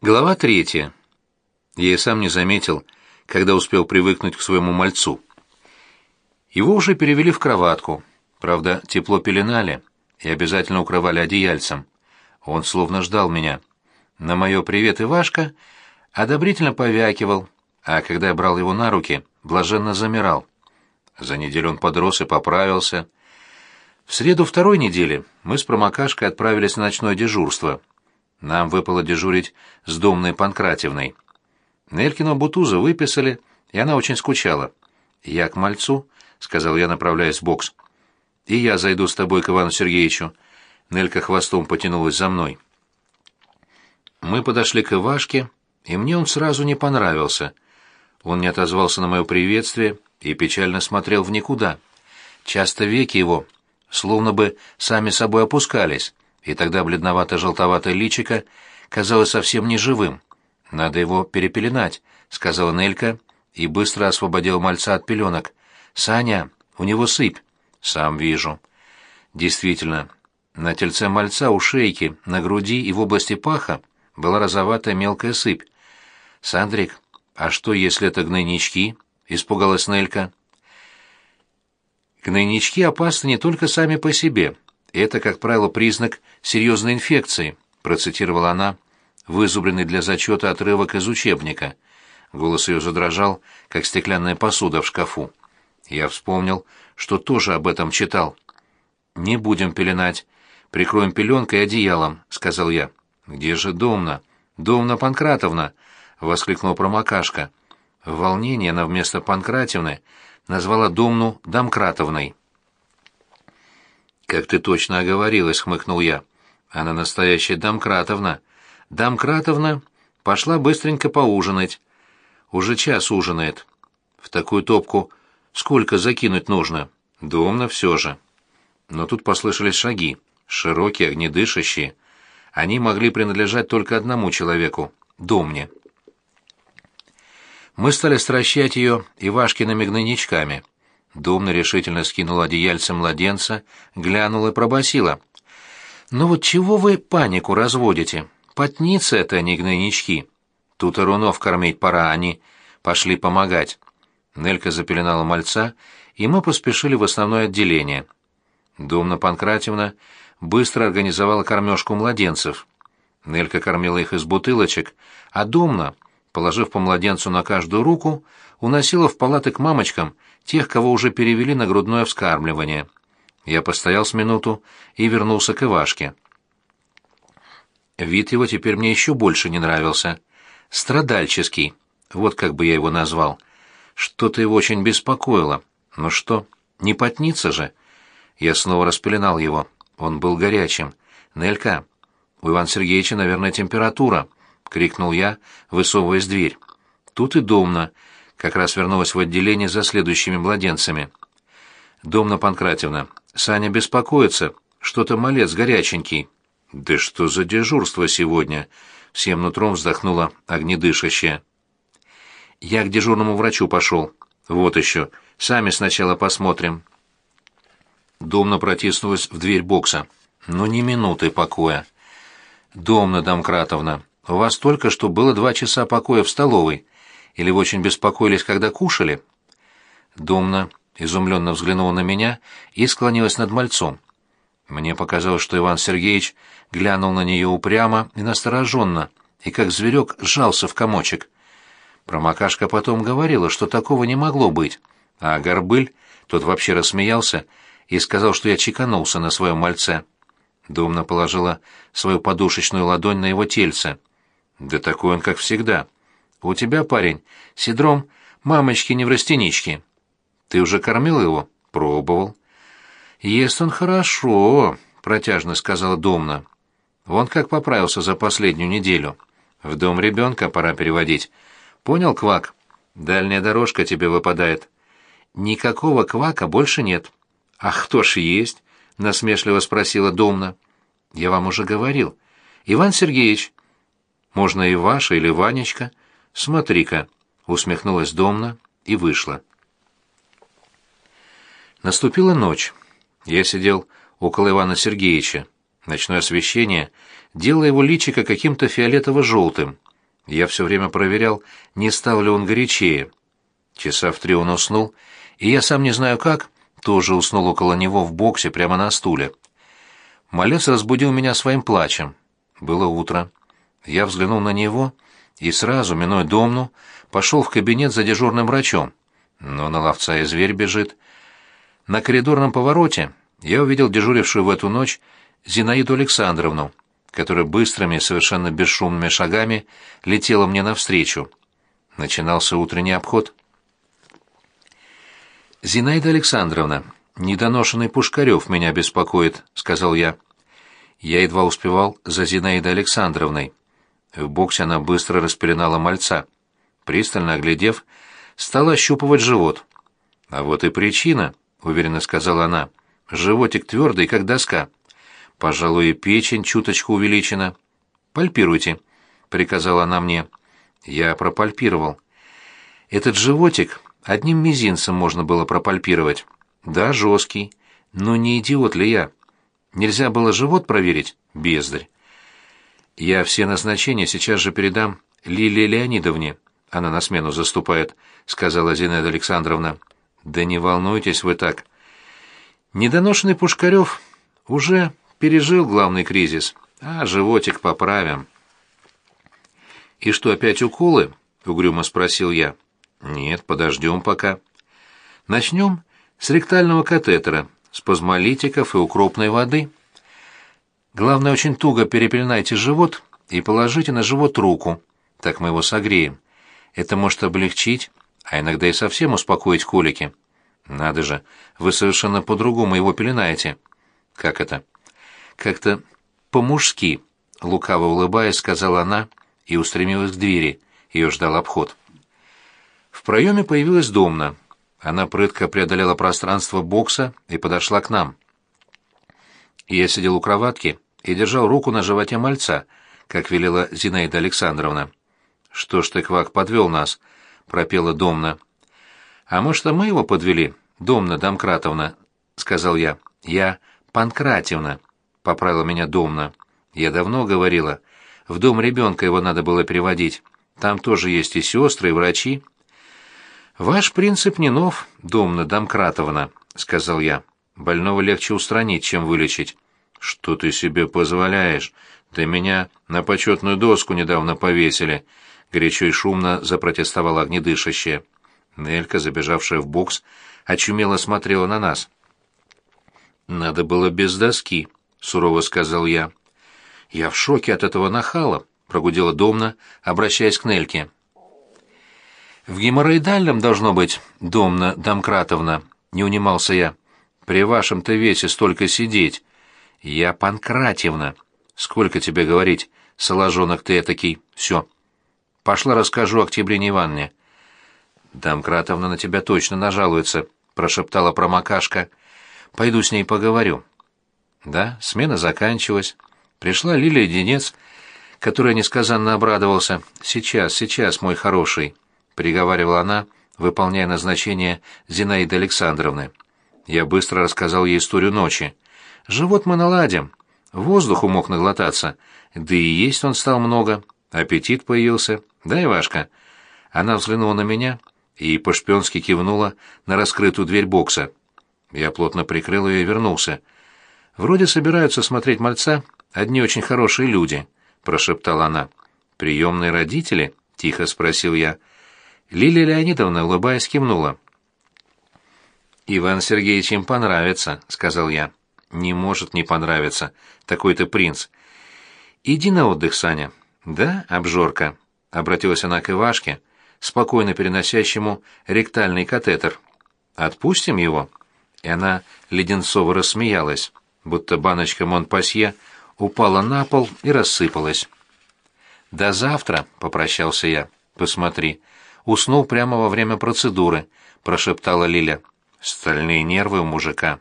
Глава третья. Я и сам не заметил, когда успел привыкнуть к своему мальцу. Его уже перевели в кроватку. Правда, тепло пеленали и обязательно укрывали одеяльцем. Он словно ждал меня. На мое «привет, Ивашка» одобрительно повякивал, а когда я брал его на руки, блаженно замирал. За неделю он подрос и поправился. В среду второй недели мы с промокашкой отправились на ночное дежурство — нам выпало дежурить с Домной Панкратевной. Нелькину Бутуза выписали, и она очень скучала. «Я к мальцу», — сказал я, направляясь в бокс. «И я зайду с тобой к Ивану Сергеевичу». Нелька хвостом потянулась за мной. Мы подошли к Ивашке, и мне он сразу не понравился. Он не отозвался на мое приветствие и печально смотрел в никуда. Часто веки его словно бы сами собой опускались и тогда бледновато-желтоватое личико казалось совсем неживым. «Надо его перепеленать», — сказала Нелька и быстро освободила мальца от пеленок. «Саня, у него сыпь». «Сам вижу». Действительно, на тельце мальца у шейки, на груди и в области паха была розоватая мелкая сыпь. «Сандрик, а что, если это гнойнички?» — испугалась Нелька. Гнойнички опасны не только сами по себе — это, как правило, признак серьезной инфекции, процитировала она, вызубренный для зачета отрывок из учебника. Голос ее задрожал, как стеклянная посуда в шкафу. Я вспомнил, что тоже об этом читал. «Не будем пеленать. Прикроем пеленкой и одеялом», — сказал я. «Где же Домна?» «Домна Панкратовна!» — воскликнула промокашка. В волнении она вместо Панкратевны назвала Домну Домкратовной. «Как ты точно оговорилась», — хмыкнул я. «Она настоящая Домкратовна. Домкратовна пошла быстренько поужинать. Уже час ужинает. В такую топку сколько закинуть нужно? Домно все же». Но тут послышались шаги, широкие, огнедышащие. Они могли принадлежать только одному человеку — Домне. Мы стали стращать ее Ивашкиными гнойничками — Домна решительно скинула одеяльце младенца, глянула и пробасила: «Ну вот чего вы панику разводите? Потница это, а не гнойнички. Тут ирунов кормить пора, они пошли помогать». Нелька запеленала мальца, и мы поспешили в основное отделение. Домна Панкратьевна быстро организовала кормежку младенцев. Нелька кормила их из бутылочек, а Домна, положив по младенцу на каждую руку, уносила в палаты к мамочкам тех, кого уже перевели на грудное вскармливание. Я постоял с минуту и вернулся к Ивашке. Вид его теперь мне еще больше не нравился. Страдальческий, вот как бы я его назвал. Что-то его очень беспокоило. Ну что, не потнится же? Я снова распеленал его. Он был горячим. «Нелька, у Ивана Сергеевича, наверное, температура», — крикнул я, высовываясь дверь. Тут и домна, как раз вернулась в отделение за следующими младенцами. «Домна Панкратевна, Саня беспокоится, что-то малец горяченький». «Да что за дежурство сегодня?» — всем нутром вздохнула огнедышащая. «Я к дежурному врачу пошел. Вот еще. Сами сначала посмотрим». Домна протиснулась в дверь бокса. «Ну, ни минуты покоя». «Домна Домкратовна, у вас только что было два часа покоя в столовой. Или вы очень беспокоились, когда кушали?» Домна изумленно взглянула на меня и склонилась над мальцом. Мне показалось, что Иван Сергеевич глянул на нее упрямо и настороженно, и как зверек сжался в комочек. Промокашка потом говорила, что такого не могло быть, а Горбыль, тот вообще рассмеялся и сказал, что я чеканулся на своем мальце. Домна положила свою подушечную ладонь на его тельце. «Да такой он, как всегда», у тебя, парень, синдром мамочки-неврастенички. Ты уже кормил его? Пробовал. Ест он хорошо, протяжно сказала Домна. Вон как поправился за последнюю неделю. В дом ребенка пора переводить. Понял, Квак? Дальняя дорожка тебе выпадает. Никакого Квака больше нет. Ах, кто ж есть? насмешливо спросила Домна. Я вам уже говорил. Иван Сергеевич. Можно и Ваша или Ванечка. «Смотри-ка», — усмехнулась Домна и вышла. Наступила ночь. Я сидел около Ивана Сергеевича. Ночное освещение делало его личико каким-то фиолетово-желтым. Я все время проверял, не стал ли он горячее. Часа в три он уснул, и я сам не знаю как, тоже уснул около него в боксе прямо на стуле. Малец разбудил меня своим плачем. Было утро. Я взглянул на него и сразу, минуя домну, пошел в кабинет за дежурным врачом. Но на ловца и зверь бежит. На коридорном повороте я увидел дежурившую в эту ночь Зинаиду Александровну, которая быстрыми, совершенно бесшумными шагами летела мне навстречу. Начинался утренний обход. «Зинаида Александровна, недоношенный Пушкарев меня беспокоит», — сказал я. Я едва успевал за Зинаидой Александровной. В боксе она быстро распеленала мальца. Пристально оглядев, стала ощупывать живот. «А вот и причина», — уверенно сказала она. «Животик твердый, как доска. Пожалуй, и печень чуточку увеличена. Пальпируйте», — приказала она мне. Я пропальпировал. Этот животик одним мизинцем можно было пропальпировать. Да, жесткий. Но не идиот ли я? Нельзя было живот проверить? Бездарь. Я все назначения сейчас же передам Лилии Леонидовне. Она на смену заступает, сказала Зинаида Александровна. Да не волнуйтесь вы так. Недоношенный Пушкарев уже пережил главный кризис, а животик поправим. И что, опять уколы? угрюмо спросил я. Нет, подождем пока. Начнем с ректального катетера, спазмолитиков и укропной воды. Главное, очень туго перепеленайте живот и положите на живот руку. Так мы его согреем. Это может облегчить, а иногда и совсем успокоить колики. Надо же, вы совершенно по-другому его пеленаете. Как это? Как-то по-мужски, лукаво улыбаясь, сказала она и устремилась к двери. Ее ждал обход. В проеме появилась Домна. Она прытко преодолела пространство бокса и подошла к нам. Я сидел у кроватки и держал руку на животе мальца, как велела Зинаида Александровна. «Что ж ты, Квак, подвел нас?» — пропела Домна. «А может, а мы его подвели, Домна Домкратовна?» — сказал я. «Я Панкратьевна», — поправила меня Домна. «Я давно говорила. В дом ребенка его надо было переводить. Там тоже есть и сестры, и врачи». «Ваш принцип не нов, Домна Домкратовна», — сказал я. «Больного легче устранить, чем вылечить». «Что ты себе позволяешь? Ты меня на почетную доску недавно повесили», — горячо и шумно запротестовала огнедышащая. Нелька, забежавшая в бокс, очумело смотрела на нас. «Надо было без доски», — сурово сказал я. «Я в шоке от этого нахала», — прогудела Домна, обращаясь к Нельке. В геморроидальном должно быть, Домна Домкратовна, не унимался я. При вашем-то весе столько сидеть. Я Панкратьевна. Сколько тебе говорить, соложонок ты этакий. Все. Пошла расскажу Октябрине Ивановне. Домкратовна на тебя точно нажалуется, прошептала промокашка. Пойду с ней поговорю. Да, смена заканчивалась. Пришла Лилия Денец, которая несказанно обрадовался. Сейчас, сейчас, мой хороший приговаривала она, выполняя назначение Зинаиды Александровны. Я быстро рассказал ей историю ночи. Живот мы наладим. Воздуху мог наглотаться. Да и есть он стал много. Аппетит появился. Да, Ивашка?» Она взглянула на меня и по-шпионски кивнула на раскрытую дверь бокса. Я плотно прикрыл ее и вернулся. «Вроде собираются смотреть мальца одни очень хорошие люди», — прошептала она. «Приемные родители?» — тихо спросил я. Лилия Леонидовна, улыбаясь, кивнула. «Иван Сергеевич им понравится», — сказал я. «Не может не понравиться. Такой-то принц». «Иди на отдых, Саня». «Да, обжорка», — обратилась она к Ивашке, спокойно переносящему ректальный катетер. «Отпустим его?» И она леденцово рассмеялась, будто баночка Монпасье упала на пол и рассыпалась. «До завтра», — попрощался я. «Посмотри, уснул прямо во время процедуры», — прошептала Лиля. «Стальные нервы у мужика».